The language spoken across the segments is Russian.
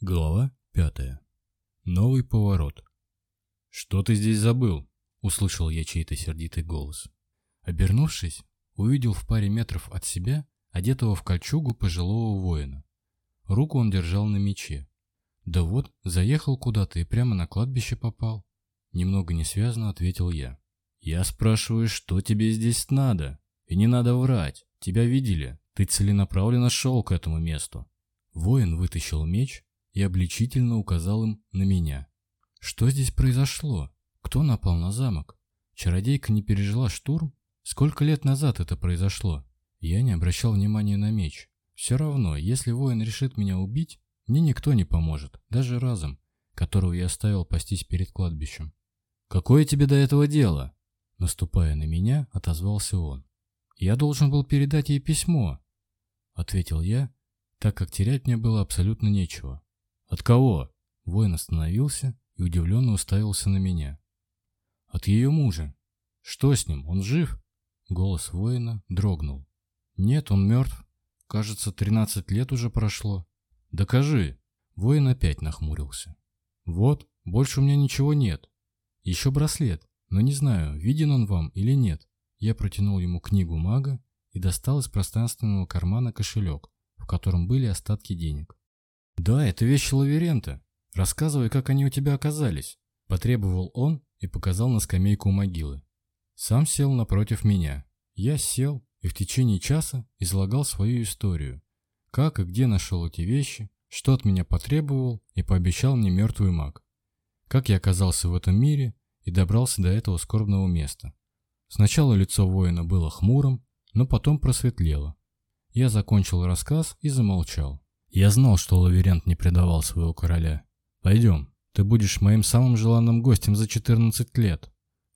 Глава пятая. Новый поворот. «Что ты здесь забыл?» – услышал я чей-то сердитый голос. Обернувшись, увидел в паре метров от себя одетого в кольчугу пожилого воина. Руку он держал на мече. «Да вот, заехал куда-то и прямо на кладбище попал». Немного несвязно ответил я. «Я спрашиваю, что тебе здесь надо? И не надо врать. Тебя видели. Ты целенаправленно шел к этому месту». Воин вытащил меч и обличительно указал им на меня. Что здесь произошло? Кто напал на замок? Чародейка не пережила штурм? Сколько лет назад это произошло? Я не обращал внимания на меч. Все равно, если воин решит меня убить, мне никто не поможет, даже разом, которого я оставил пастись перед кладбищем. «Какое тебе до этого дело?» Наступая на меня, отозвался он. «Я должен был передать ей письмо», — ответил я, так как терять мне было абсолютно нечего. «От кого?» Воин остановился и удивленно уставился на меня. «От ее мужа. Что с ним? Он жив?» Голос воина дрогнул. «Нет, он мертв. Кажется, 13 лет уже прошло. Докажи!» Воин опять нахмурился. «Вот, больше у меня ничего нет. Еще браслет, но не знаю, виден он вам или нет». Я протянул ему книгу мага и достал из пространственного кармана кошелек, в котором были остатки денег. «Да, это вещи лаверента. Рассказывай, как они у тебя оказались», – потребовал он и показал на скамейку у могилы. Сам сел напротив меня. Я сел и в течение часа излагал свою историю. Как и где нашел эти вещи, что от меня потребовал и пообещал мне мертвый маг. Как я оказался в этом мире и добрался до этого скорбного места. Сначала лицо воина было хмурым, но потом просветлело. Я закончил рассказ и замолчал. Я знал, что Лаверент не предавал своего короля. Пойдем, ты будешь моим самым желанным гостем за 14 лет.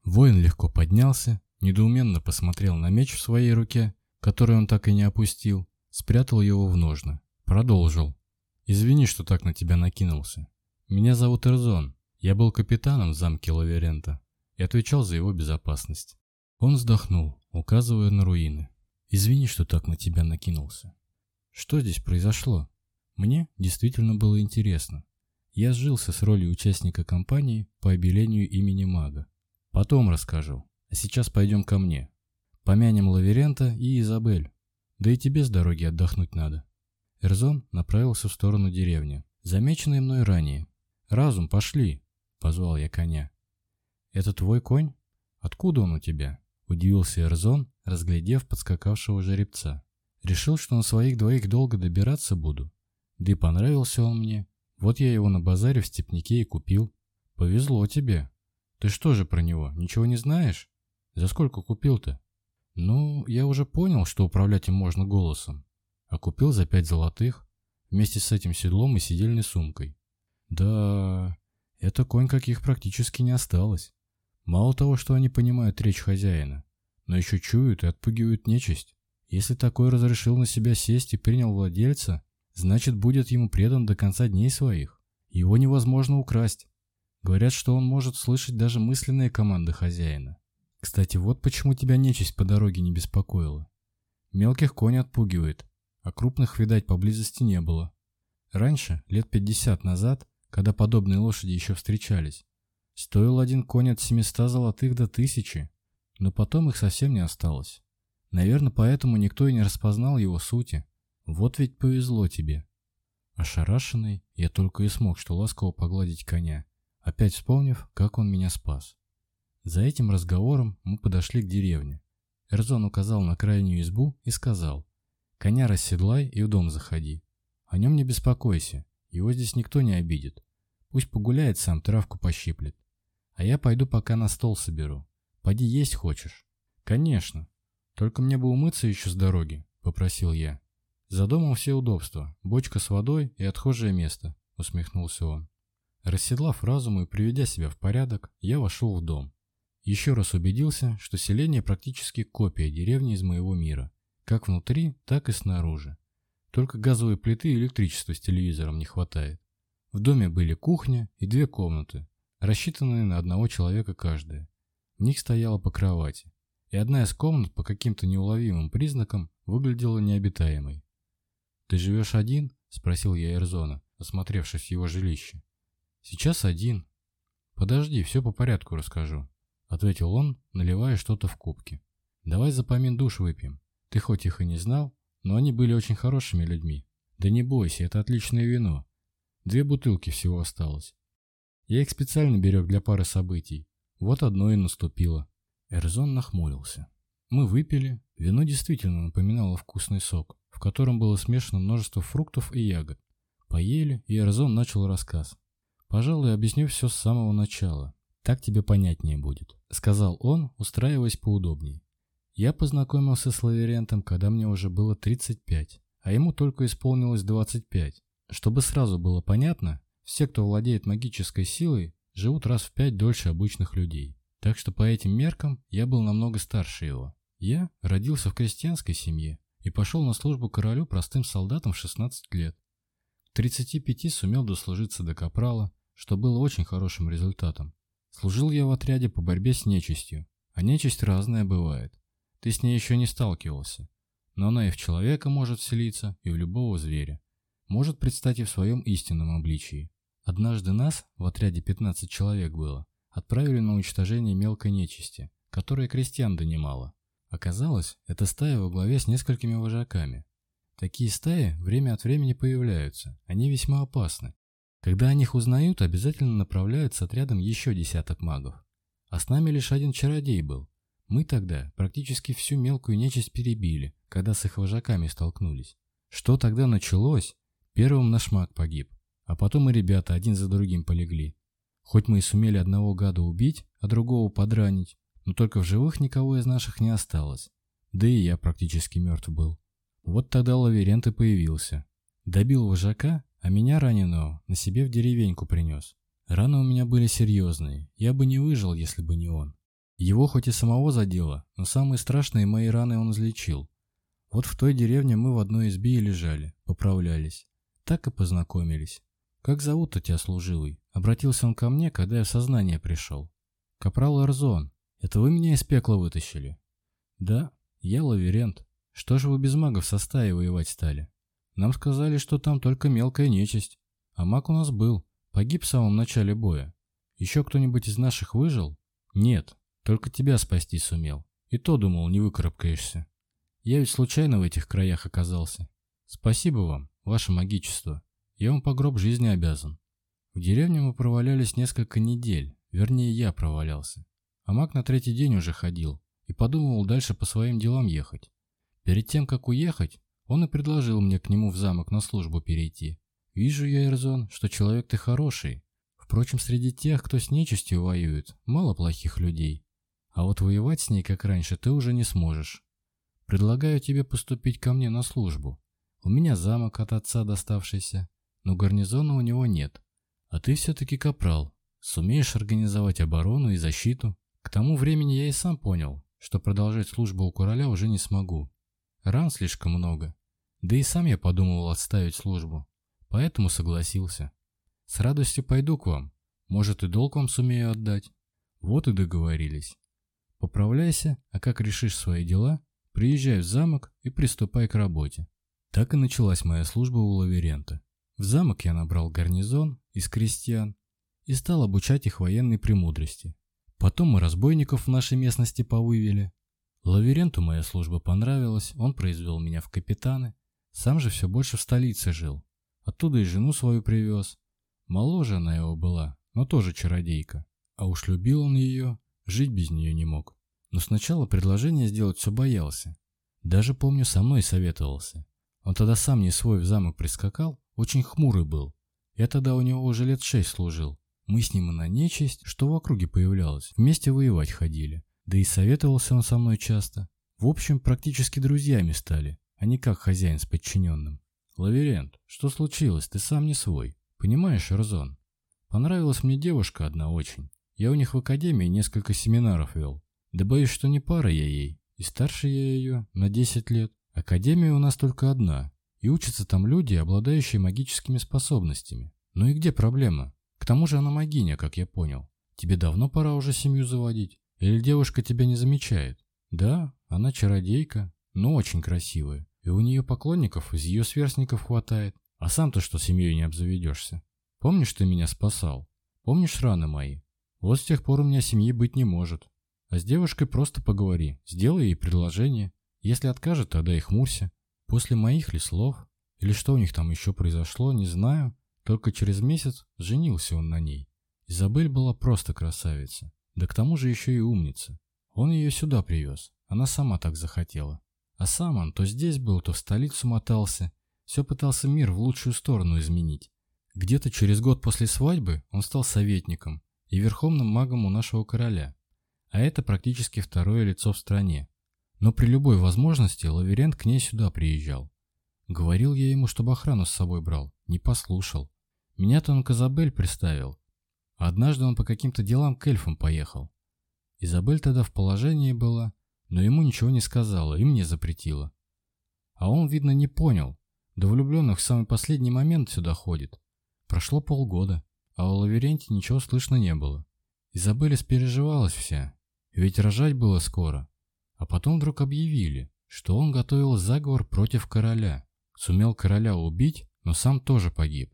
Воин легко поднялся, недоуменно посмотрел на меч в своей руке, который он так и не опустил, спрятал его в ножны. Продолжил. «Извини, что так на тебя накинулся. Меня зовут Эрзон. Я был капитаном в замке Лаверента и отвечал за его безопасность». Он вздохнул, указывая на руины. «Извини, что так на тебя накинулся. Что здесь произошло?» Мне действительно было интересно. Я сжился с ролью участника компании по обелению имени мага. Потом расскажу. А сейчас пойдем ко мне. Помянем Лаверента и Изабель. Да и тебе с дороги отдохнуть надо. Эрзон направился в сторону деревни, замеченной мной ранее. «Разум, пошли!» – позвал я коня. «Это твой конь? Откуда он у тебя?» – удивился Эрзон, разглядев подскакавшего жеребца. «Решил, что на своих двоих долго добираться буду. Да и понравился он мне. Вот я его на базаре в степнике и купил. Повезло тебе. Ты что же про него, ничего не знаешь? За сколько купил-то? Ну, я уже понял, что управлять им можно голосом. А купил за пять золотых. Вместе с этим седлом и сидельной сумкой. Да, это конь каких практически не осталось. Мало того, что они понимают речь хозяина, но еще чуют и отпугивают нечисть. Если такой разрешил на себя сесть и принял владельца, значит будет ему предан до конца дней своих. Его невозможно украсть. Говорят, что он может слышать даже мысленные команды хозяина. Кстати, вот почему тебя нечисть по дороге не беспокоила. Мелких конь отпугивает, а крупных, видать, поблизости не было. Раньше, лет 50 назад, когда подобные лошади еще встречались, стоил один конь от 700 золотых до 1000, но потом их совсем не осталось. Наверное, поэтому никто и не распознал его сути. Вот ведь повезло тебе. Ошарашенный, я только и смог что ласково погладить коня, опять вспомнив, как он меня спас. За этим разговором мы подошли к деревне. Эрзон указал на крайнюю избу и сказал, «Коня расседлай и в дом заходи. О нем не беспокойся, его здесь никто не обидит. Пусть погуляет сам, травку пощиплет. А я пойду пока на стол соберу. Поди есть хочешь?» «Конечно. Только мне бы умыться еще с дороги», — попросил я. «За домом все удобства, бочка с водой и отхожее место», – усмехнулся он. Расседлав разум и приведя себя в порядок, я вошел в дом. Еще раз убедился, что селение практически копия деревни из моего мира, как внутри, так и снаружи. Только газовой плиты и электричества с телевизором не хватает. В доме были кухня и две комнаты, рассчитанные на одного человека каждая. В них стояло по кровати, и одна из комнат по каким-то неуловимым признакам выглядела необитаемой. «Ты живешь один?» – спросил я Эрзона, осмотревшись в его жилище. «Сейчас один». «Подожди, все по порядку расскажу», – ответил он, наливая что-то в кубки. «Давай запомин душ выпьем. Ты хоть их и не знал, но они были очень хорошими людьми. Да не бойся, это отличное вино. Две бутылки всего осталось. Я их специально берег для пары событий. Вот одно и наступило». Эрзон нахмурился. Мы выпили, вино действительно напоминало вкусный сок котором было смешано множество фруктов и ягод. Поели, и Эрзон начал рассказ. «Пожалуй, объясню все с самого начала. Так тебе понятнее будет», — сказал он, устраиваясь поудобнее. «Я познакомился с Лаверентом, когда мне уже было 35, а ему только исполнилось 25. Чтобы сразу было понятно, все, кто владеет магической силой, живут раз в пять дольше обычных людей. Так что по этим меркам я был намного старше его. Я родился в крестьянской семье, и пошел на службу королю простым солдатом в 16 лет. К 35 сумел дослужиться до капрала, что было очень хорошим результатом. Служил я в отряде по борьбе с нечистью, а нечисть разная бывает. Ты с ней еще не сталкивался, но она и в человека может вселиться, и в любого зверя. Может предстать и в своем истинном обличии. Однажды нас, в отряде 15 человек было, отправили на уничтожение мелкой нечисти, которая крестьян донимала. Оказалось, это стая во главе с несколькими вожаками. Такие стаи время от времени появляются, они весьма опасны. Когда о них узнают, обязательно направляют с отрядом еще десяток магов. А с нами лишь один чародей был. Мы тогда практически всю мелкую нечисть перебили, когда с их вожаками столкнулись. Что тогда началось? Первым наш маг погиб, а потом и ребята один за другим полегли. Хоть мы и сумели одного гада убить, а другого подранить, но только в живых никого из наших не осталось. Да и я практически мертв был. Вот тогда лаверент и появился. Добил вожака, а меня раненого на себе в деревеньку принес. Раны у меня были серьезные, я бы не выжил, если бы не он. Его хоть и самого задело, но самые страшные мои раны он излечил. Вот в той деревне мы в одной избе и лежали, поправлялись. Так и познакомились. «Как зовут-то тебя, служилый?» Обратился он ко мне, когда я в сознание пришел. «Капрал Эрзон», это вы меня из пекла вытащили? Да, я лаверент. Что же вы без магов со стаи воевать стали? Нам сказали, что там только мелкая нечисть. А маг у нас был. Погиб в самом начале боя. Еще кто-нибудь из наших выжил? Нет, только тебя спасти сумел. И то думал, не выкарабкаешься. Я ведь случайно в этих краях оказался. Спасибо вам, ваше магичество. Я вам по гроб жизни обязан. В деревне мы провалялись несколько недель. Вернее, я провалялся. А маг на третий день уже ходил и подумывал дальше по своим делам ехать. Перед тем, как уехать, он и предложил мне к нему в замок на службу перейти. Вижу я, Эрзон, что человек ты хороший. Впрочем, среди тех, кто с нечистью воюет, мало плохих людей. А вот воевать с ней, как раньше, ты уже не сможешь. Предлагаю тебе поступить ко мне на службу. У меня замок от отца доставшийся, но гарнизона у него нет. А ты все-таки капрал. Сумеешь организовать оборону и защиту? К тому времени я и сам понял, что продолжать службу у короля уже не смогу. Ран слишком много. Да и сам я подумывал отставить службу. Поэтому согласился. С радостью пойду к вам. Может, и долг вам сумею отдать. Вот и договорились. Поправляйся, а как решишь свои дела, приезжай в замок и приступай к работе. Так и началась моя служба у лаверента. В замок я набрал гарнизон из крестьян и стал обучать их военной премудрости, Потом мы разбойников в нашей местности повывели. Лаверенту моя служба понравилась, он произвел меня в капитаны. Сам же все больше в столице жил. Оттуда и жену свою привез. Моложе она его была, но тоже чародейка. А уж любил он ее, жить без нее не мог. Но сначала предложение сделать все боялся. Даже, помню, со мной советовался. Он тогда сам не свой в замок прискакал, очень хмурый был. Я тогда у него уже лет шесть служил. Мы с ним и на нечисть, что в округе появлялось. вместе воевать ходили. Да и советовался он со мной часто. В общем, практически друзьями стали, а не как хозяин с подчиненным. «Лаверент, что случилось? Ты сам не свой. Понимаешь, Розон? Понравилась мне девушка одна очень. Я у них в академии несколько семинаров вел. Да боюсь, что не пара я ей. И старше я ее на 10 лет. Академия у нас только одна. И учатся там люди, обладающие магическими способностями. Ну и где проблема? К тому же она могиня, как я понял. Тебе давно пора уже семью заводить? Или девушка тебя не замечает? Да, она чародейка, но очень красивая. И у нее поклонников из ее сверстников хватает. А сам-то что семьей не обзаведешься? Помнишь, ты меня спасал? Помнишь раны мои? Вот с тех пор у меня семьи быть не может. А с девушкой просто поговори, сделай ей предложение. Если откажет, тогда и хмурься. После моих ли слов, или что у них там еще произошло, не знаю, только через месяц женился он на ней. Изабель была просто красавица. Да к тому же еще и умница. Он ее сюда привез. Она сама так захотела. А сам он то здесь был, то в столицу мотался. Все пытался мир в лучшую сторону изменить. Где-то через год после свадьбы он стал советником и верховным магом у нашего короля. А это практически второе лицо в стране. Но при любой возможности Лаверент к ней сюда приезжал. Говорил я ему, чтобы охрану с собой брал. Не послушал. Меня-то он к Изабель приставил. Однажды он по каким-то делам к эльфам поехал. Изабель тогда в положении была, но ему ничего не сказала и мне запретила. А он, видно, не понял. До влюбленных в самый последний момент сюда ходит. Прошло полгода, а у Лаверенти ничего слышно не было. Изабель спереживалась вся, ведь рожать было скоро. А потом вдруг объявили, что он готовил заговор против короля. Сумел короля убить, но сам тоже погиб.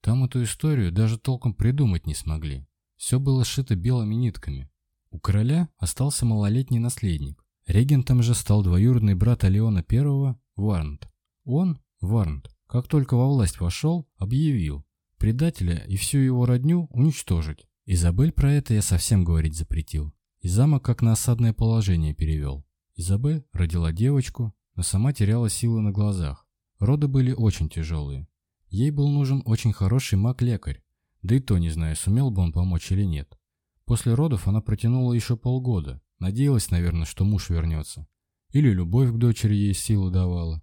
Там эту историю даже толком придумать не смогли. Все было сшито белыми нитками. У короля остался малолетний наследник. Регентом же стал двоюродный брат Алеона I, Варнт. Он, Варнт, как только во власть вошел, объявил предателя и всю его родню уничтожить. Изабель про это я совсем говорить запретил. И замок как на осадное положение перевел. Изабель родила девочку, но сама теряла силы на глазах. Роды были очень тяжелые. Ей был нужен очень хороший маг-лекарь, да и то не знаю, сумел бы он помочь или нет. После родов она протянула еще полгода, надеялась, наверное, что муж вернется. Или любовь к дочери ей силы давала.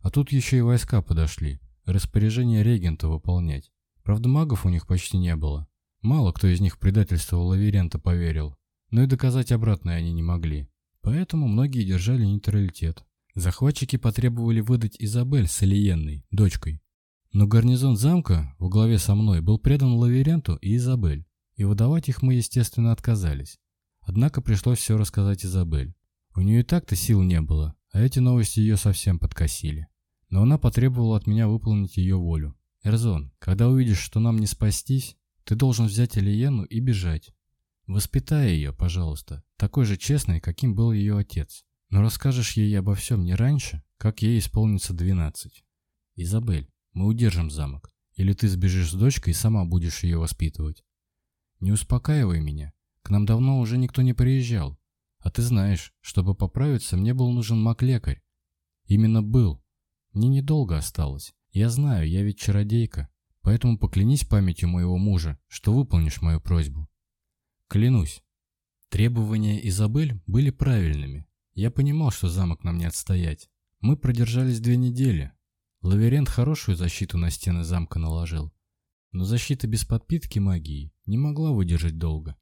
А тут еще и войска подошли, распоряжение регента выполнять. Правда, магов у них почти не было. Мало кто из них предательству лаверента поверил, но и доказать обратное они не могли. Поэтому многие держали нейтралитет. Захватчики потребовали выдать Изабель с Алиенной, дочкой, но гарнизон замка во главе со мной был предан Лаверенту и Изабель, и выдавать их мы, естественно, отказались. Однако пришлось все рассказать Изабель. У нее и так-то сил не было, а эти новости ее совсем подкосили. Но она потребовала от меня выполнить ее волю. «Эрзон, когда увидишь, что нам не спастись, ты должен взять Элиену и бежать. Воспитай ее, пожалуйста, такой же честной, каким был ее отец. Но расскажешь ей обо всем не раньше, как ей исполнится 12. Изабель, мы удержим замок. Или ты сбежишь с дочкой и сама будешь ее воспитывать. Не успокаивай меня. К нам давно уже никто не приезжал. А ты знаешь, чтобы поправиться, мне был нужен маг-лекарь. Именно был. Мне недолго осталось. Я знаю, я ведь чародейка. Поэтому поклянись памятью моего мужа, что выполнишь мою просьбу. Клянусь. Требования Изабель были правильными. Я понимал, что замок нам не отстоять. Мы продержались две недели, Лаверент хорошую защиту на стены замка наложил, но защита без подпитки магии не могла выдержать долго.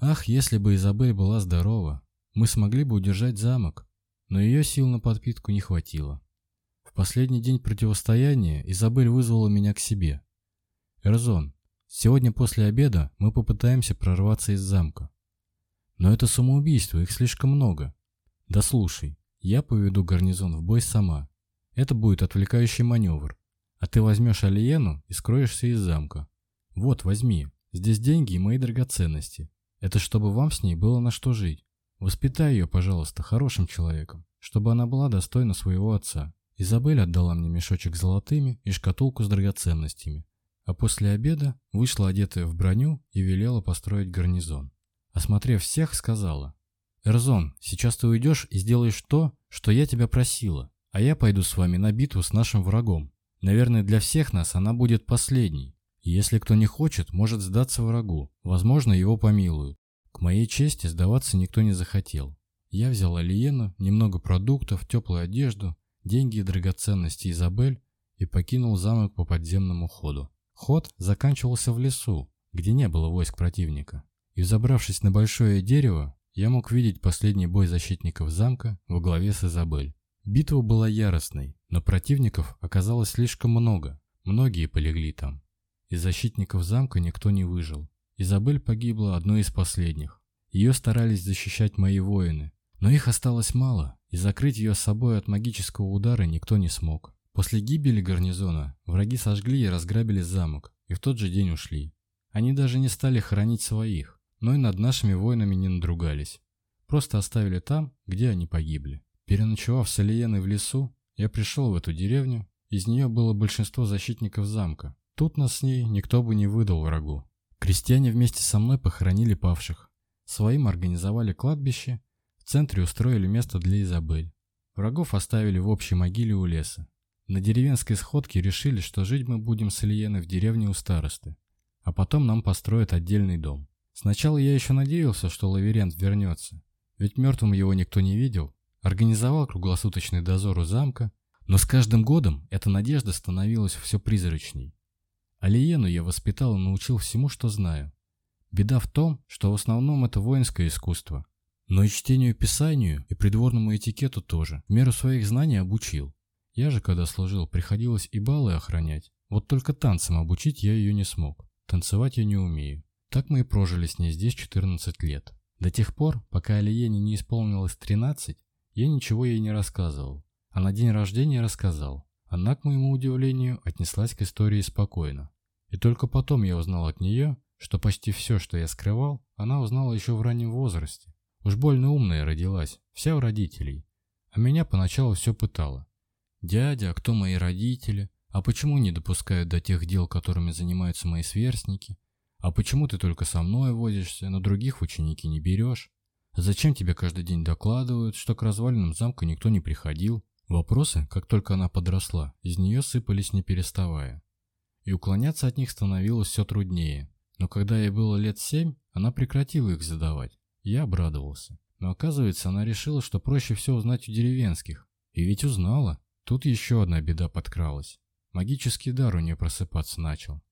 Ах, если бы Изабель была здорова, мы смогли бы удержать замок, но ее сил на подпитку не хватило. В последний день противостояния Изабель вызвала меня к себе. «Эрзон, сегодня после обеда мы попытаемся прорваться из замка. Но это самоубийство, их слишком много. Да слушай, я поведу гарнизон в бой сама, это будет отвлекающий маневр. А ты возьмешь Алиену и скроешься из замка. Вот, возьми. Здесь деньги и мои драгоценности. Это чтобы вам с ней было на что жить. Воспитай ее, пожалуйста, хорошим человеком, чтобы она была достойна своего отца. Изабель отдала мне мешочек с золотыми и шкатулку с драгоценностями. А после обеда вышла одетая в броню и велела построить гарнизон. Осмотрев всех, сказала. «Эрзон, сейчас ты уйдешь и сделаешь то, что я тебя просила. А я пойду с вами на битву с нашим врагом. Наверное, для всех нас она будет последней. Если кто не хочет, может сдаться врагу. Возможно, его помилуют. К моей чести сдаваться никто не захотел. Я взял Алиену, немного продуктов, теплую одежду, деньги и драгоценности Изабель и покинул замок по подземному ходу. Ход заканчивался в лесу, где не было войск противника. И взобравшись на большое дерево, я мог видеть последний бой защитников замка во главе с Изабель. Битва была яростной, но противников оказалось слишком много, многие полегли там. Из защитников замка никто не выжил. Изабель погибла одной из последних. Ее старались защищать мои воины, но их осталось мало, и закрыть ее с собой от магического удара никто не смог. После гибели гарнизона враги сожгли и разграбили замок, и в тот же день ушли. Они даже не стали хоронить своих, но и над нашими воинами не надругались. Просто оставили там, где они погибли. Переночевав с Алиеной в лесу, я пришел в эту деревню, из нее было большинство защитников замка. Тут нас с ней никто бы не выдал врагу. Крестьяне вместе со мной похоронили павших. Своим организовали кладбище, в центре устроили место для Изабель. Врагов оставили в общей могиле у леса. На деревенской сходке решили, что жить мы будем с Ильеной в деревне у старосты, а потом нам построят отдельный дом. Сначала я еще надеялся, что лаверент вернется, ведь мертвым его никто не видел, организовал круглосуточный дозор у замка, но с каждым годом эта надежда становилась все призрачней. Алиену я воспитал и научил всему, что знаю. Беда в том, что в основном это воинское искусство. Но и чтению писанию, и придворному этикету тоже. В меру своих знаний обучил. Я же, когда служил, приходилось и балы охранять. Вот только танцем обучить я ее не смог. Танцевать я не умею. Так мы и прожили с ней здесь 14 лет. До тех пор, пока Алиене не исполнилось 13, я ничего ей не рассказывал. А на день рождения рассказал. Она, к моему удивлению, отнеслась к истории спокойно. И только потом я узнал от нее, что почти все, что я скрывал, она узнала еще в раннем возрасте. Уж больно умная родилась, вся у родителей. А меня поначалу все пытало. Дядя, а кто мои родители? А почему не допускают до тех дел, которыми занимаются мои сверстники? А почему ты только со мной возишься, на других ученики не берешь? Зачем тебе каждый день докладывают, что к развалинам замка никто не приходил? Вопросы, как только она подросла, из нее сыпались не переставая. И уклоняться от них становилось все труднее. Но когда ей было лет семь, она прекратила их задавать. Я обрадовался. Но оказывается, она решила, что проще все узнать у деревенских. И ведь узнала. Тут еще одна беда подкралась. Магический дар у нее просыпаться начал.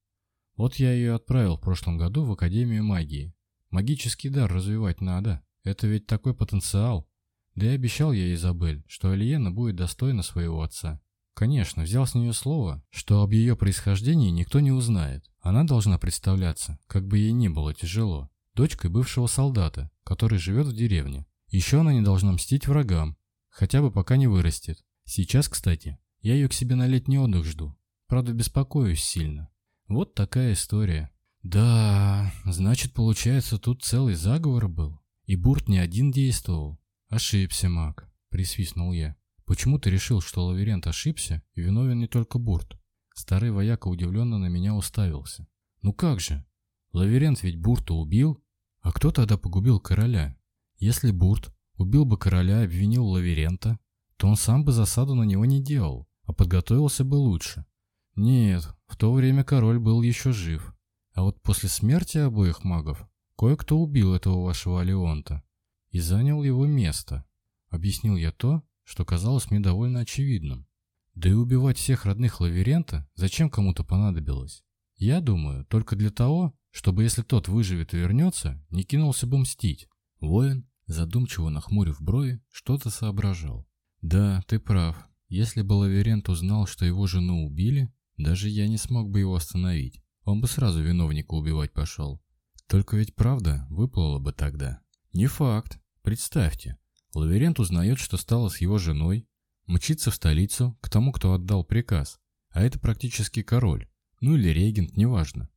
Вот я ее отправил в прошлом году в Академию магии. Магический дар развивать надо. Это ведь такой потенциал. Да и обещал я Изабель, что Алиена будет достойна своего отца. Конечно, взял с нее слово, что об ее происхождении никто не узнает. Она должна представляться, как бы ей ни было тяжело, дочкой бывшего солдата, который живет в деревне. Еще она не должна мстить врагам, хотя бы пока не вырастет. Сейчас, кстати, я ее к себе на летний отдых жду. Правда, беспокоюсь сильно. Вот такая история. Да, значит, получается, тут целый заговор был. И Бурт не один действовал. Ошибся, маг, присвистнул я. Почему ты решил, что Лаверент ошибся, и виновен не только Бурт? Старый вояка удивленно на меня уставился. Ну как же? Лаверент ведь Бурта убил? А кто тогда погубил короля? Если Бурт убил бы короля и обвинил Лаверента, то он сам бы засаду на него не делал, а подготовился бы лучше. Нет, в то время король был еще жив. А вот после смерти обоих магов Кое-кто убил этого вашего Леонта и занял его место. Объяснил я то, что казалось мне довольно очевидным. Да и убивать всех родных Лаверента зачем кому-то понадобилось? Я думаю, только для того, чтобы если тот выживет и вернется, не кинулся бы мстить. Воин, задумчиво нахмурив брови, что-то соображал. Да, ты прав. Если бы Лаверент узнал, что его жену убили, даже я не смог бы его остановить. Он бы сразу виновника убивать пошел. Только ведь правда выплыла бы тогда. Не факт. Представьте, Лаверент узнает, что стало с его женой, мчится в столицу к тому, кто отдал приказ, а это практически король, ну или регент, неважно,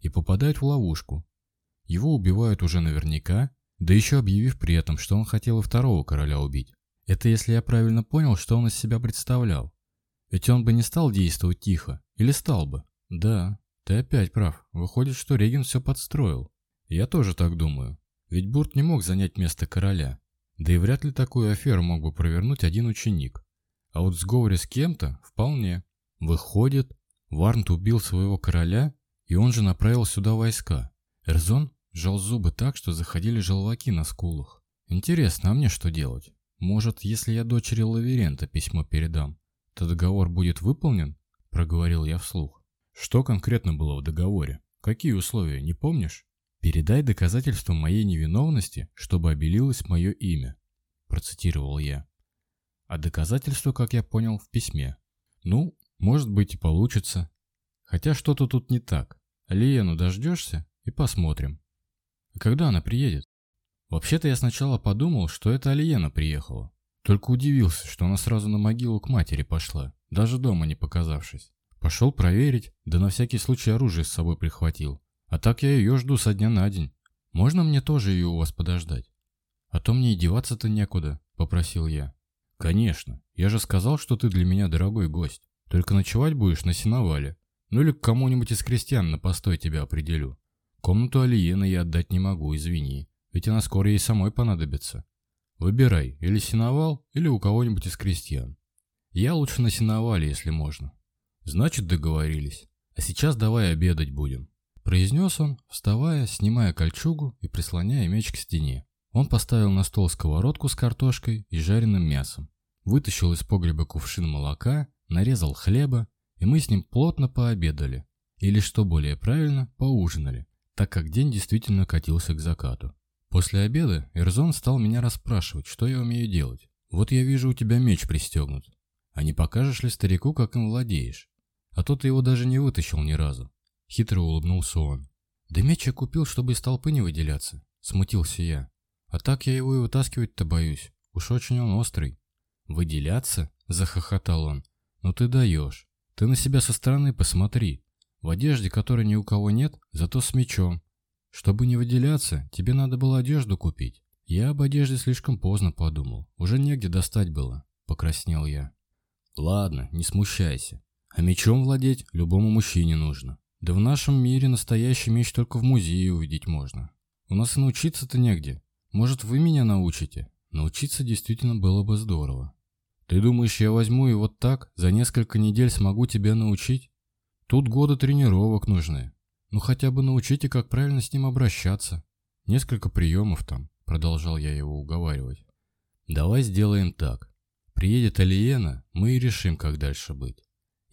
и попадает в ловушку. Его убивают уже наверняка, да еще объявив при этом, что он хотел и второго короля убить. Это если я правильно понял, что он из себя представлял. Ведь он бы не стал действовать тихо, или стал бы? Да, ты опять прав, выходит, что регент все подстроил. Я тоже так думаю. Ведь Бурт не мог занять место короля. Да и вряд ли такую аферу мог бы провернуть один ученик. А вот в сговоре с кем-то вполне. Выходит, Варнт убил своего короля, и он же направил сюда войска. Эрзон сжал зубы так, что заходили желваки на скулах. Интересно, а мне что делать? Может, если я дочери Лаверента письмо передам, то договор будет выполнен? Проговорил я вслух. Что конкретно было в договоре? Какие условия, не помнишь? «Передай доказательство моей невиновности, чтобы обелилось мое имя», – процитировал я. А доказательство, как я понял, в письме. «Ну, может быть и получится. Хотя что-то тут не так. Лиену дождешься и посмотрим. А когда она приедет? Вообще-то я сначала подумал, что это Алиена приехала. Только удивился, что она сразу на могилу к матери пошла, даже дома не показавшись. Пошел проверить, да на всякий случай оружие с собой прихватил. А так я ее жду со дня на день. Можно мне тоже ее у вас подождать? А то мне и деваться-то некуда, попросил я. Конечно, я же сказал, что ты для меня дорогой гость. Только ночевать будешь на сеновале. Ну или к кому-нибудь из крестьян на постой тебя определю. Комнату Алиены я отдать не могу, извини. Ведь она скоро ей самой понадобится. Выбирай, или сеновал, или у кого-нибудь из крестьян. Я лучше на сеновале, если можно. Значит, договорились. А сейчас давай обедать будем. Произнес он, вставая, снимая кольчугу и прислоняя меч к стене. Он поставил на стол сковородку с картошкой и жареным мясом, вытащил из погреба кувшин молока, нарезал хлеба, и мы с ним плотно пообедали, или, что более правильно, поужинали, так как день действительно катился к закату. После обеда Эрзон стал меня расспрашивать, что я умею делать. «Вот я вижу, у тебя меч пристегнут. А не покажешь ли старику, как им владеешь?» А то ты его даже не вытащил ни разу. Хитро улыбнулся он. «Да мяч я купил, чтобы из толпы не выделяться», — смутился я. «А так я его и вытаскивать-то боюсь. Уж очень он острый». «Выделяться?» — захохотал он. «Ну ты даешь. Ты на себя со стороны посмотри. В одежде, которой ни у кого нет, зато с мечом. Чтобы не выделяться, тебе надо было одежду купить. Я об одежде слишком поздно подумал. Уже негде достать было», — покраснел я. «Ладно, не смущайся. А мечом владеть любому мужчине нужно. Да в нашем мире настоящий меч только в музее увидеть можно. У нас и научиться-то негде. Может, вы меня научите? Научиться действительно было бы здорово. Ты думаешь, я возьму и вот так за несколько недель смогу тебя научить? Тут годы тренировок нужны. Ну хотя бы научите, как правильно с ним обращаться. Несколько приемов там, продолжал я его уговаривать. Давай сделаем так. Приедет Алиена, мы и решим, как дальше быть.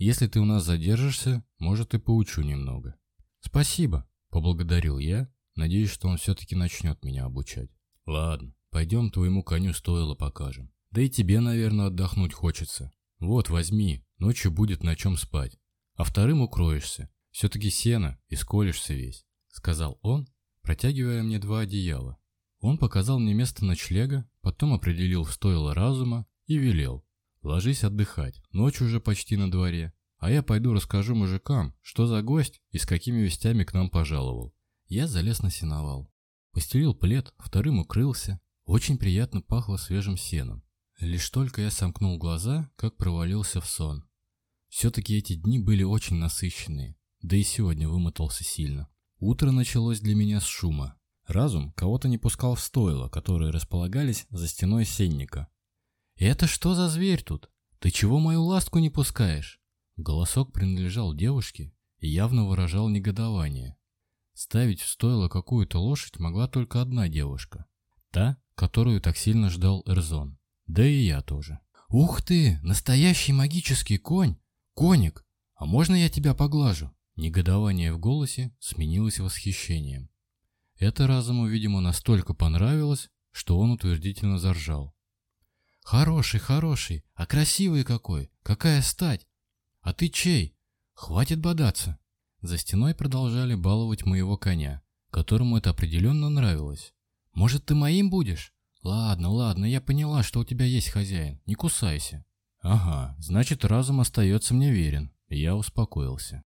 Если ты у нас задержишься, может, и поучу немного». «Спасибо», — поблагодарил я, надеюсь, что он все-таки начнет меня обучать. «Ладно, пойдем твоему коню стоило покажем. Да и тебе, наверное, отдохнуть хочется. Вот, возьми, ночью будет на чем спать. А вторым укроешься. Все-таки сено, и сколешься весь», — сказал он, протягивая мне два одеяла. Он показал мне место ночлега, потом определил в стойло разума и велел. Ложись отдыхать, ночь уже почти на дворе. А я пойду расскажу мужикам, что за гость и с какими вестями к нам пожаловал. Я залез на сеновал. Постелил плед, вторым укрылся. Очень приятно пахло свежим сеном. Лишь только я сомкнул глаза, как провалился в сон. Все-таки эти дни были очень насыщенные, да и сегодня вымотался сильно. Утро началось для меня с шума. Разум кого-то не пускал в стойло, которые располагались за стеной сенника. «Это что за зверь тут? Ты чего мою ласку не пускаешь?» Голосок принадлежал девушке и явно выражал негодование. Ставить в стойло какую-то лошадь могла только одна девушка. Та, которую так сильно ждал Эрзон. Да и я тоже. «Ух ты! Настоящий магический конь! Коник! А можно я тебя поглажу?» Негодование в голосе сменилось восхищением. Это разуму, видимо, настолько понравилось, что он утвердительно заржал. «Хороший, хороший, а красивый какой! Какая стать! А ты чей? Хватит бодаться!» За стеной продолжали баловать моего коня, которому это определенно нравилось. «Может, ты моим будешь?» «Ладно, ладно, я поняла, что у тебя есть хозяин. Не кусайся». «Ага, значит, разум остается мне верен». Я успокоился.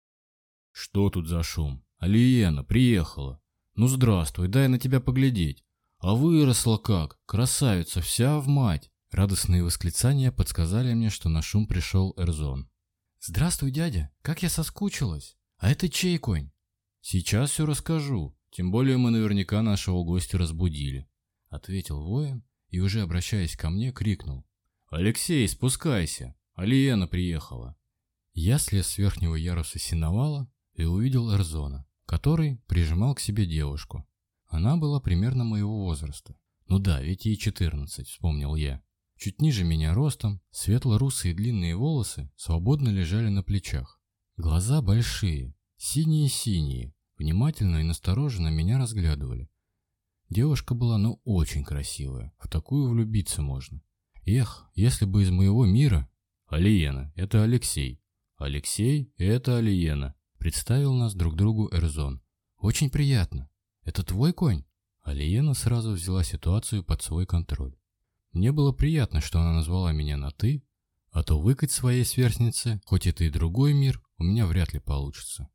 «Что тут за шум? Алиена, приехала. Ну здравствуй, дай на тебя поглядеть. А выросла как, красавица, вся в мать. Радостные восклицания подсказали мне, что на шум пришел Эрзон. «Здравствуй, дядя! Как я соскучилась! А это чей конь?» «Сейчас все расскажу, тем более мы наверняка нашего гостя разбудили», — ответил воин и, уже обращаясь ко мне, крикнул. «Алексей, спускайся! Алиена приехала!» Я слез с верхнего яруса синовала и увидел Эрзона, который прижимал к себе девушку. Она была примерно моего возраста. «Ну да, ведь ей 14, вспомнил я. Чуть ниже меня ростом, светло-русые длинные волосы свободно лежали на плечах. Глаза большие, синие-синие, внимательно и настороженно меня разглядывали. Девушка была ну очень красивая, в такую влюбиться можно. Эх, если бы из моего мира... Алиена, это Алексей. Алексей, это Алиена. Представил нас друг другу Эрзон. Очень приятно. Это твой конь? Алиена сразу взяла ситуацию под свой контроль. Мне было приятно, что она назвала меня на «ты», а то выкать своей сверстнице, хоть это и другой мир, у меня вряд ли получится.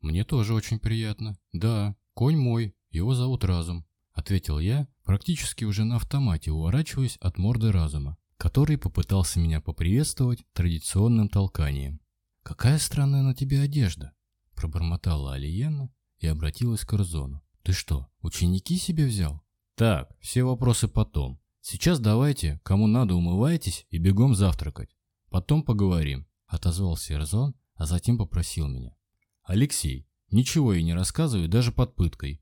Мне тоже очень приятно. Да, конь мой, его зовут Разум, ответил я, практически уже на автомате уворачиваясь от морды Разума, который попытался меня поприветствовать традиционным толканием. «Какая странная на тебе одежда!» пробормотала Алиена и обратилась к Розону. «Ты что, ученики себе взял?» «Так, все вопросы потом», «Сейчас давайте, кому надо, умывайтесь и бегом завтракать. Потом поговорим», – отозвался Эрзон, а затем попросил меня. «Алексей, ничего я не рассказываю, даже под пыткой».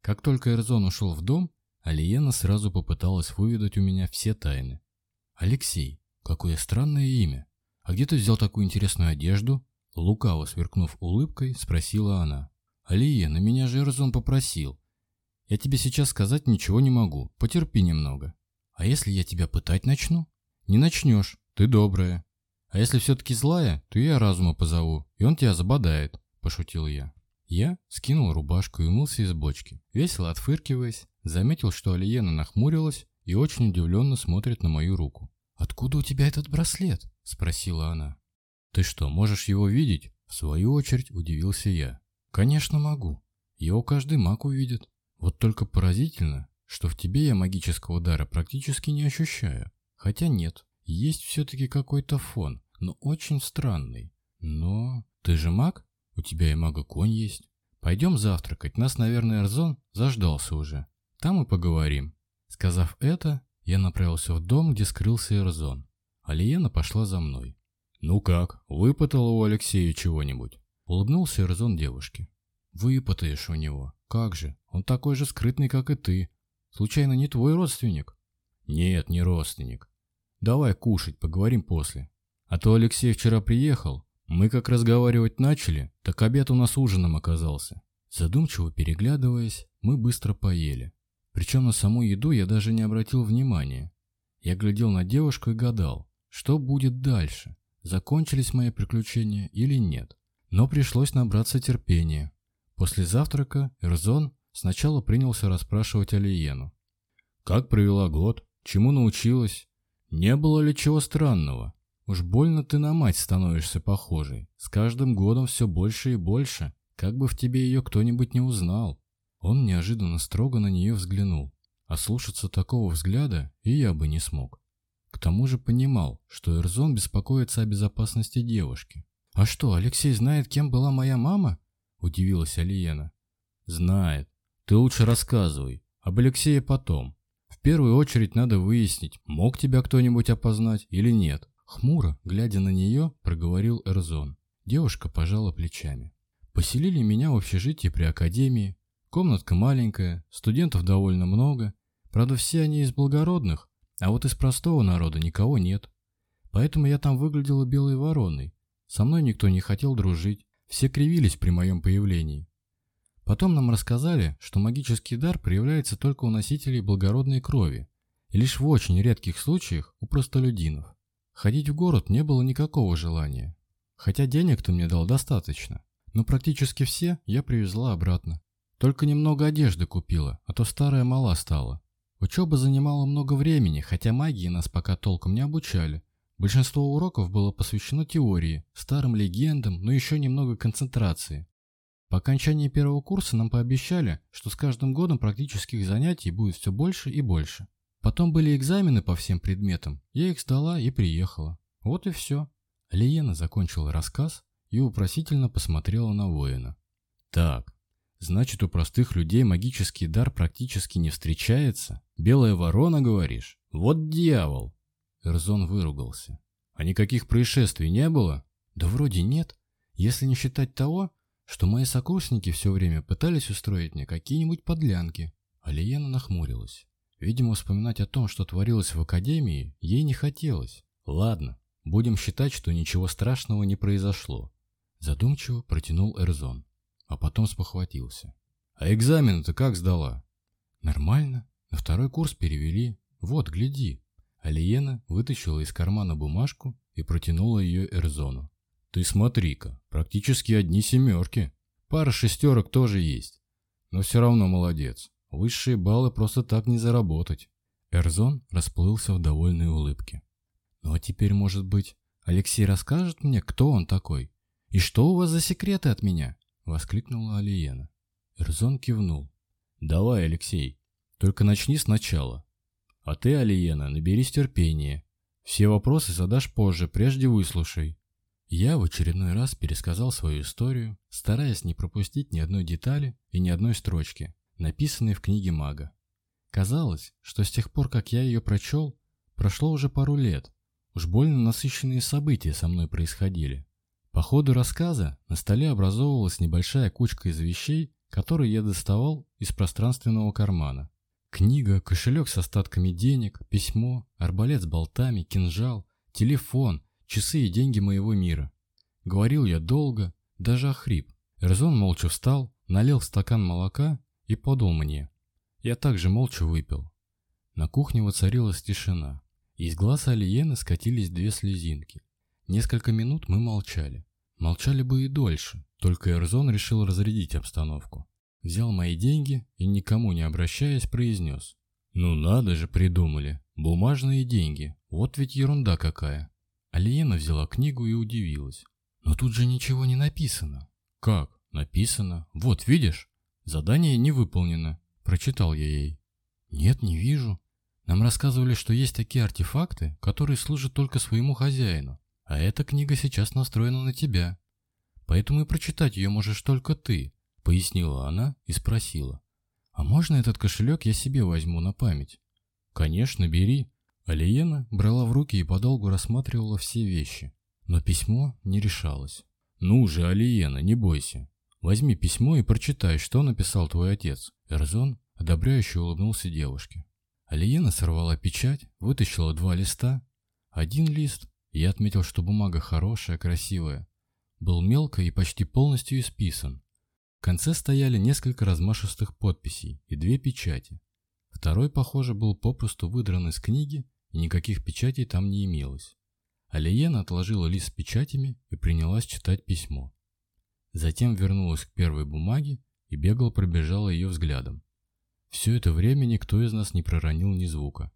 Как только Эрзон ушел в дом, Алиена сразу попыталась выведать у меня все тайны. «Алексей, какое странное имя. А где ты взял такую интересную одежду?» Лукаво сверкнув улыбкой, спросила она. «Алиена, меня же Эрзон попросил. Я тебе сейчас сказать ничего не могу, потерпи немного». А если я тебя пытать начну? Не начнешь, ты добрая. А если все-таки злая, то я разума позову, и он тебя забодает, пошутил я. Я скинул рубашку и умылся из бочки. Весело отфыркиваясь, заметил, что Алиена нахмурилась и очень удивленно смотрит на мою руку. «Откуда у тебя этот браслет?» – спросила она. «Ты что, можешь его видеть?» – в свою очередь удивился я. «Конечно могу. Его каждый маг увидит. Вот только поразительно, что в тебе я магического дара практически не ощущаю. Хотя нет, есть все-таки какой-то фон, но очень странный. Но ты же маг? У тебя и мага-конь есть. Пойдем завтракать, нас, наверное, Арзон заждался уже. Там и поговорим. Сказав это, я направился в дом, где скрылся Эрзон. Алиена пошла за мной. «Ну как, выпытал у Алексея чего-нибудь?» Улыбнулся Эрзон девушке. «Выпытаешь у него. Как же, он такой же скрытный, как и ты. Случайно не твой родственник? Нет, не родственник. Давай кушать, поговорим после. А то Алексей вчера приехал. Мы как разговаривать начали, так обед у нас ужином оказался. Задумчиво переглядываясь, мы быстро поели. Причем на саму еду я даже не обратил внимания. Я глядел на девушку и гадал, что будет дальше, закончились мои приключения или нет. Но пришлось набраться терпения. После завтрака Эрзон Сначала принялся расспрашивать Алиену. Как провела год? Чему научилась? Не было ли чего странного? Уж больно ты на мать становишься похожей. С каждым годом все больше и больше. Как бы в тебе ее кто-нибудь не узнал. Он неожиданно строго на нее взглянул. А ослушаться такого взгляда и я бы не смог. К тому же понимал, что Эрзон беспокоится о безопасности девушки. «А что, Алексей знает, кем была моя мама?» – удивилась Алиена. «Знает. Ты лучше рассказывай. Об Алексее потом. В первую очередь надо выяснить, мог тебя кто-нибудь опознать или нет. Хмуро, глядя на нее, проговорил Эрзон. Девушка пожала плечами. Поселили меня в общежитии при академии. Комнатка маленькая, студентов довольно много. Правда, все они из благородных, а вот из простого народа никого нет. Поэтому я там выглядела белой вороной. Со мной никто не хотел дружить. Все кривились при моем появлении. Потом нам рассказали, что магический дар проявляется только у носителей благородной крови и лишь в очень редких случаях у простолюдинов. Ходить в город не было никакого желания. Хотя денег ты мне дал достаточно, но практически все я привезла обратно. Только немного одежды купила, а то старая мала стала. Учеба занимала много времени, хотя магии нас пока толком не обучали. Большинство уроков было посвящено теории, старым легендам, но еще немного концентрации. По окончании первого курса нам пообещали, что с каждым годом практических занятий будет все больше и больше. Потом были экзамены по всем предметам, я их сдала и приехала. Вот и все. Лиена закончила рассказ и упросительно посмотрела на воина. Так, значит у простых людей магический дар практически не встречается? Белая ворона, говоришь? Вот дьявол! Эрзон выругался. А никаких происшествий не было? Да вроде нет, если не считать того, что мои сокурсники все время пытались устроить мне какие-нибудь подлянки. Алиена нахмурилась. Видимо, вспоминать о том, что творилось в академии, ей не хотелось. Ладно, будем считать, что ничего страшного не произошло. Задумчиво протянул Эрзон, а потом спохватился. А экзамен-то как сдала? Нормально. На второй курс перевели. Вот, гляди. Алиена вытащила из кармана бумажку и протянула ее Эрзону. Ты смотри-ка, практически одни семерки. Пара шестерок тоже есть. Но все равно молодец. Высшие баллы просто так не заработать. Эрзон расплылся в довольной улыбке. Ну а теперь, может быть, Алексей расскажет мне, кто он такой? И что у вас за секреты от меня? Воскликнула Алиена. Эрзон кивнул. Давай, Алексей, только начни сначала. А ты, Алиена, наберись терпения. Все вопросы задашь позже, прежде выслушай. Я в очередной раз пересказал свою историю, стараясь не пропустить ни одной детали и ни одной строчки, написанной в книге мага. Казалось, что с тех пор, как я ее прочел, прошло уже пару лет. Уж больно насыщенные события со мной происходили. По ходу рассказа на столе образовывалась небольшая кучка из вещей, которые я доставал из пространственного кармана. Книга, кошелек с остатками денег, письмо, арбалет с болтами, кинжал, телефон – часы и деньги моего мира. Говорил я долго, даже охрип. Эрзон молча встал, налил стакан молока и подал мне. Я также молча выпил. На кухне воцарилась тишина. Из глаз Алиены скатились две слезинки. Несколько минут мы молчали. Молчали бы и дольше, только Эрзон решил разрядить обстановку. Взял мои деньги и, никому не обращаясь, произнес. «Ну надо же, придумали. Бумажные деньги. Вот ведь ерунда какая. Алиена взяла книгу и удивилась. Но тут же ничего не написано. Как? Написано. Вот, видишь? Задание не выполнено. Прочитал я ей. Нет, не вижу. Нам рассказывали, что есть такие артефакты, которые служат только своему хозяину. А эта книга сейчас настроена на тебя. Поэтому и прочитать ее можешь только ты, пояснила она и спросила. А можно этот кошелек я себе возьму на память? Конечно, бери. Алиена брала в руки и подолгу рассматривала все вещи, но письмо не решалось. «Ну же, Алиена, не бойся. Возьми письмо и прочитай, что написал твой отец». Эрзон одобряюще улыбнулся девушке. Алиена сорвала печать, вытащила два листа. Один лист, я отметил, что бумага хорошая, красивая, был мелко и почти полностью исписан. В конце стояли несколько размашистых подписей и две печати. Второй, похоже, был попросту выдран из книги и никаких печатей там не имелось. Алиена отложила лист с печатями и принялась читать письмо. Затем вернулась к первой бумаге и бегло пробежала ее взглядом. Все это время никто из нас не проронил ни звука.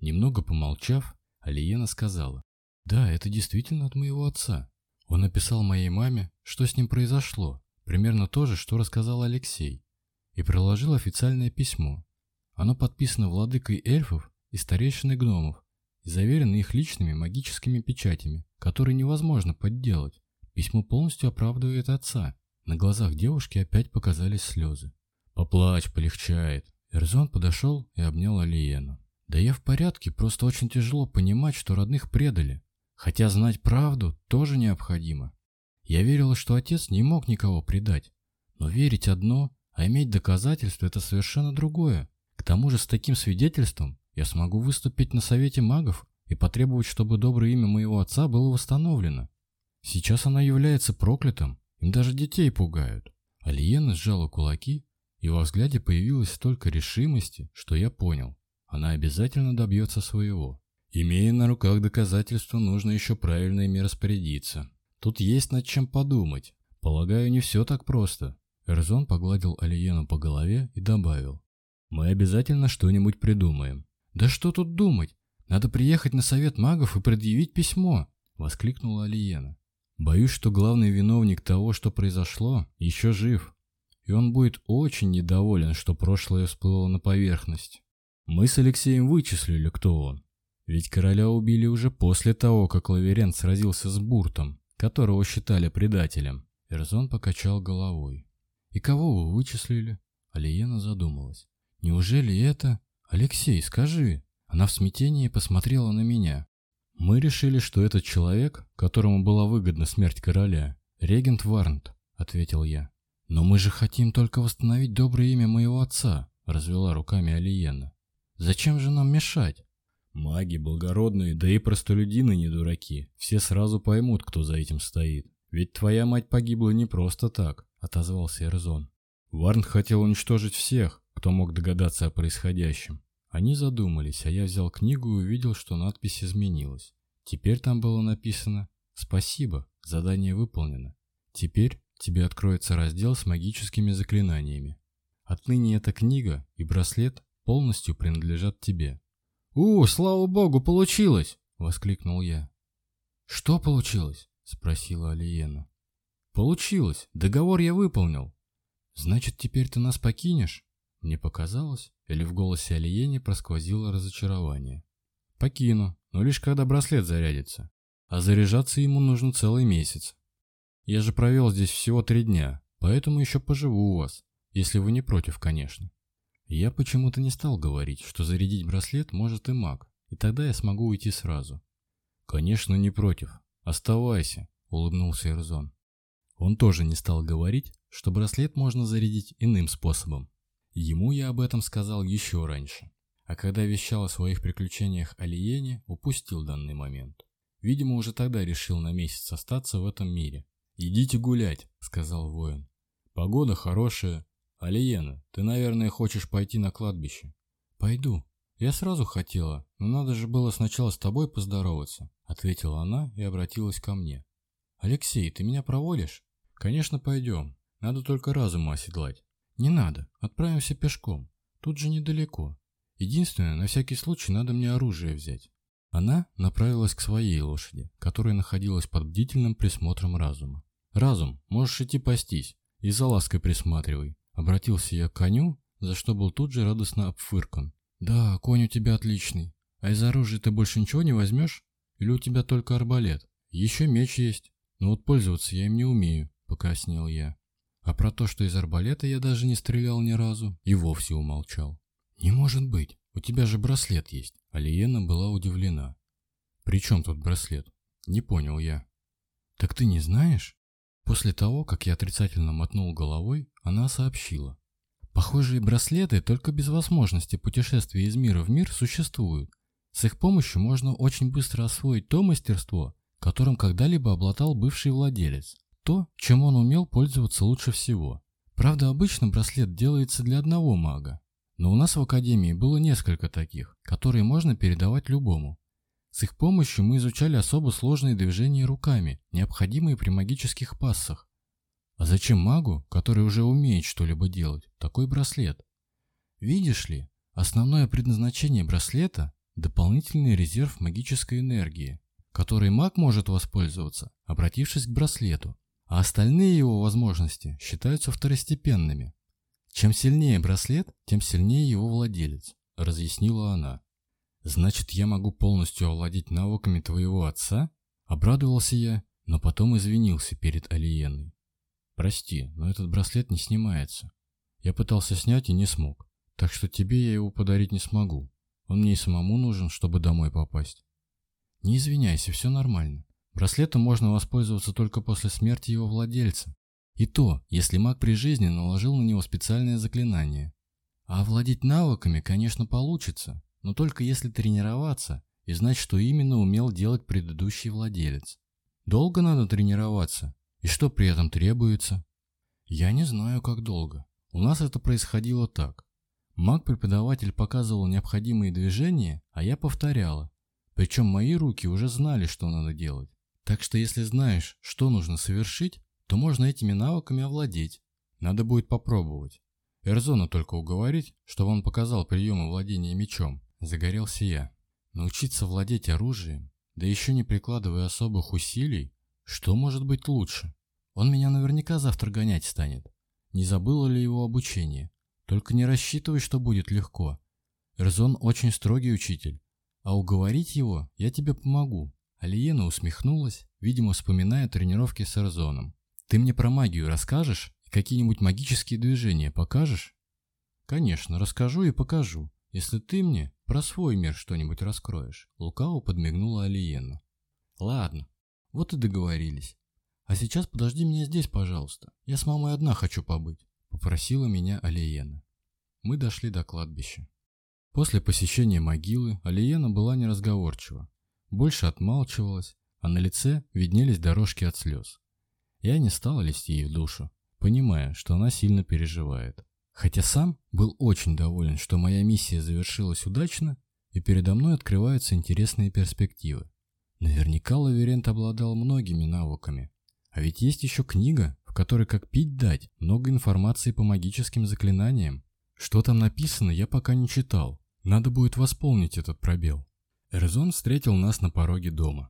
Немного помолчав, Алиена сказала, «Да, это действительно от моего отца. Он написал моей маме, что с ним произошло, примерно то же, что рассказал Алексей, и проложил официальное письмо. Оно подписано владыкой эльфов и старейшины гномов, и заверены их личными магическими печатями, которые невозможно подделать. Письмо полностью оправдывает отца. На глазах девушки опять показались слезы. «Поплачь, полегчает». Эрзон подошел и обнял Алиену. «Да я в порядке, просто очень тяжело понимать, что родных предали. Хотя знать правду тоже необходимо. Я верила, что отец не мог никого предать. Но верить одно, а иметь доказательства – это совершенно другое. К тому же с таким свидетельством я смогу выступить на Совете магов и потребовать, чтобы доброе имя моего отца было восстановлено. Сейчас она является проклятым, им даже детей пугают. Алиена сжала кулаки, и во взгляде появилось столько решимости, что я понял. Она обязательно добьется своего. Имея на руках доказательства, нужно еще правильно ими распорядиться. Тут есть над чем подумать. Полагаю, не все так просто. Эрзон погладил Алиену по голове и добавил. Мы обязательно что-нибудь придумаем. «Да что тут думать? Надо приехать на совет магов и предъявить письмо!» — воскликнула Алиена. «Боюсь, что главный виновник того, что произошло, еще жив, и он будет очень недоволен, что прошлое всплыло на поверхность. Мы с Алексеем вычислили, кто он. Ведь короля убили уже после того, как Лаверент сразился с Буртом, которого считали предателем». Эрзон покачал головой. «И кого вы вычислили?» Алиена задумалась. «Неужели это...» «Алексей, скажи!» Она в смятении посмотрела на меня. Мы решили, что этот человек, которому была выгодна смерть короля, регент Варнт, ответил я. Но мы же хотим только восстановить доброе имя моего отца, развела руками Алиена. Зачем же нам мешать? Маги благородные, да и простолюдины не дураки. Все сразу поймут, кто за этим стоит. Ведь твоя мать погибла не просто так, отозвался Эрзон. Варн хотел уничтожить всех, кто мог догадаться о происходящем. Они задумались, а я взял книгу и увидел, что надпись изменилась. Теперь там было написано «Спасибо, задание выполнено». Теперь тебе откроется раздел с магическими заклинаниями. Отныне эта книга и браслет полностью принадлежат тебе. «У, слава богу, получилось!» — воскликнул я. «Что получилось?» — спросила Алиена. «Получилось. Договор я выполнил». «Значит, теперь ты нас покинешь?» Мне показалось, или в голосе Алиене просквозило разочарование. «Покину, но лишь когда браслет зарядится. А заряжаться ему нужно целый месяц. Я же провел здесь всего три дня, поэтому еще поживу у вас, если вы не против, конечно». Я почему-то не стал говорить, что зарядить браслет может и маг, и тогда я смогу уйти сразу. «Конечно, не против. Оставайся», — улыбнулся Эрзон. Он тоже не стал говорить, что браслет можно зарядить иным способом. Ему я об этом сказал еще раньше, а когда вещал о своих приключениях Алиене, упустил данный момент. Видимо, уже тогда решил на месяц остаться в этом мире. «Идите гулять», — сказал воин. «Погода хорошая. Алиена, ты, наверное, хочешь пойти на кладбище?» «Пойду. Я сразу хотела, но надо же было сначала с тобой поздороваться», — ответила она и обратилась ко мне. «Алексей, ты меня проводишь?» «Конечно, пойдем. Надо только разум оседлать. «Не надо, отправимся пешком. Тут же недалеко. Единственное, на всякий случай надо мне оружие взять». Она направилась к своей лошади, которая находилась под бдительным присмотром разума. «Разум, можешь идти пастись и за лаской присматривай». Обратился я к коню, за что был тут же радостно обфыркан. «Да, конь у тебя отличный. А из оружия ты больше ничего не возьмешь? Или у тебя только арбалет? Еще меч есть, но вот пользоваться я им не умею», — покраснел я. А про то, что из арбалета я даже не стрелял ни разу, и вовсе умолчал. «Не может быть! У тебя же браслет есть!» Алиена была удивлена. «При чем тут браслет?» «Не понял я». «Так ты не знаешь?» После того, как я отрицательно мотнул головой, она сообщила. «Похожие браслеты только без возможности путешествия из мира в мир существуют. С их помощью можно очень быстро освоить то мастерство, которым когда-либо обладал бывший владелец то, чем он умел пользоваться лучше всего. Правда, обычно браслет делается для одного мага, но у нас в Академии было несколько таких, которые можно передавать любому. С их помощью мы изучали особо сложные движения руками, необходимые при магических пассах. А зачем магу, который уже умеет что-либо делать, такой браслет? Видишь ли, основное предназначение браслета – дополнительный резерв магической энергии, который маг может воспользоваться, обратившись к браслету а остальные его возможности считаются второстепенными. Чем сильнее браслет, тем сильнее его владелец, разъяснила она. Значит, я могу полностью овладеть навыками твоего отца? Обрадовался я, но потом извинился перед Алиеной. Прости, но этот браслет не снимается. Я пытался снять и не смог, так что тебе я его подарить не смогу. Он мне и самому нужен, чтобы домой попасть. Не извиняйся, все нормально. Браслетом можно воспользоваться только после смерти его владельца. И то, если маг при жизни наложил на него специальное заклинание. А овладеть навыками, конечно, получится, но только если тренироваться и знать, что именно умел делать предыдущий владелец. Долго надо тренироваться? И что при этом требуется? Я не знаю, как долго. У нас это происходило так. Маг-преподаватель показывал необходимые движения, а я повторяла. Причем мои руки уже знали, что надо делать. Так что если знаешь, что нужно совершить, то можно этими навыками овладеть. Надо будет попробовать. Эрзона только уговорить, чтобы он показал приемы владения мечом. Загорелся я. Научиться владеть оружием, да еще не прикладывая особых усилий, что может быть лучше? Он меня наверняка завтра гонять станет. Не забыла ли его обучение? Только не рассчитывай, что будет легко. Эрзон очень строгий учитель. А уговорить его я тебе помогу. Алиена усмехнулась, видимо, вспоминая тренировки с Эрзоном. «Ты мне про магию расскажешь? И какие-нибудь магические движения покажешь?» «Конечно, расскажу и покажу, если ты мне про свой мир что-нибудь раскроешь», лукаво подмигнула Алиена. «Ладно, вот и договорились. А сейчас подожди меня здесь, пожалуйста. Я с мамой одна хочу побыть», попросила меня Алиена. Мы дошли до кладбища. После посещения могилы Алиена была неразговорчива больше отмалчивалась, а на лице виднелись дорожки от слез. Я не стал лезть ей в душу, понимая, что она сильно переживает. Хотя сам был очень доволен, что моя миссия завершилась удачно, и передо мной открываются интересные перспективы. Наверняка Лаверент обладал многими навыками. А ведь есть еще книга, в которой как пить дать, много информации по магическим заклинаниям. Что там написано, я пока не читал. Надо будет восполнить этот пробел. Эрзон встретил нас на пороге дома.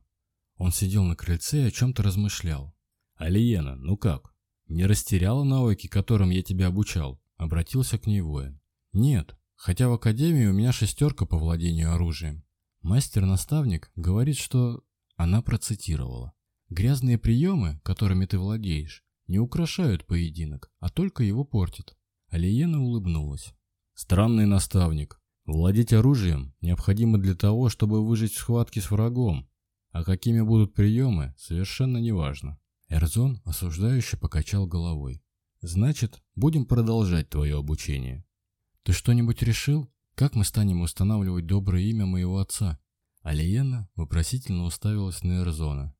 Он сидел на крыльце и о чем-то размышлял. «Алиена, ну как? Не растеряла навыки, которым я тебя обучал?» Обратился к ней воин. «Нет, хотя в академии у меня шестерка по владению оружием. Мастер-наставник говорит, что...» Она процитировала. «Грязные приемы, которыми ты владеешь, не украшают поединок, а только его портят». Алиена улыбнулась. «Странный наставник. Владеть оружием необходимо для того, чтобы выжить в схватке с врагом, а какими будут приемы, совершенно неважно. Эрзон осуждающе покачал головой. Значит, будем продолжать твое обучение. Ты что-нибудь решил? Как мы станем устанавливать доброе имя моего отца? Алиена вопросительно уставилась на Эрзона.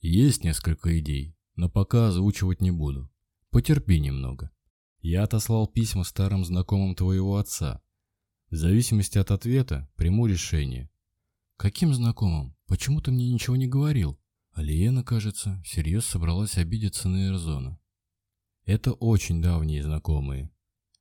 Есть несколько идей, но пока озвучивать не буду. Потерпи немного. Я отослал письма старым знакомым твоего отца, в зависимости от ответа приму решение. Каким знакомым? Почему ты мне ничего не говорил? Алиена, кажется, всерьез собралась обидеться на Эрзона. Это очень давние знакомые.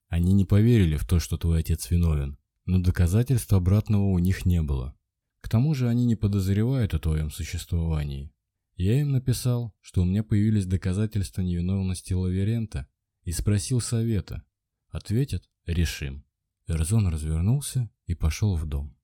Они не поверили в то, что твой отец виновен, но доказательств обратного у них не было. К тому же они не подозревают о твоем существовании. Я им написал, что у меня появились доказательства невиновности Лаверента и спросил совета. Ответят – решим. Эрзон развернулся и пошел в дом.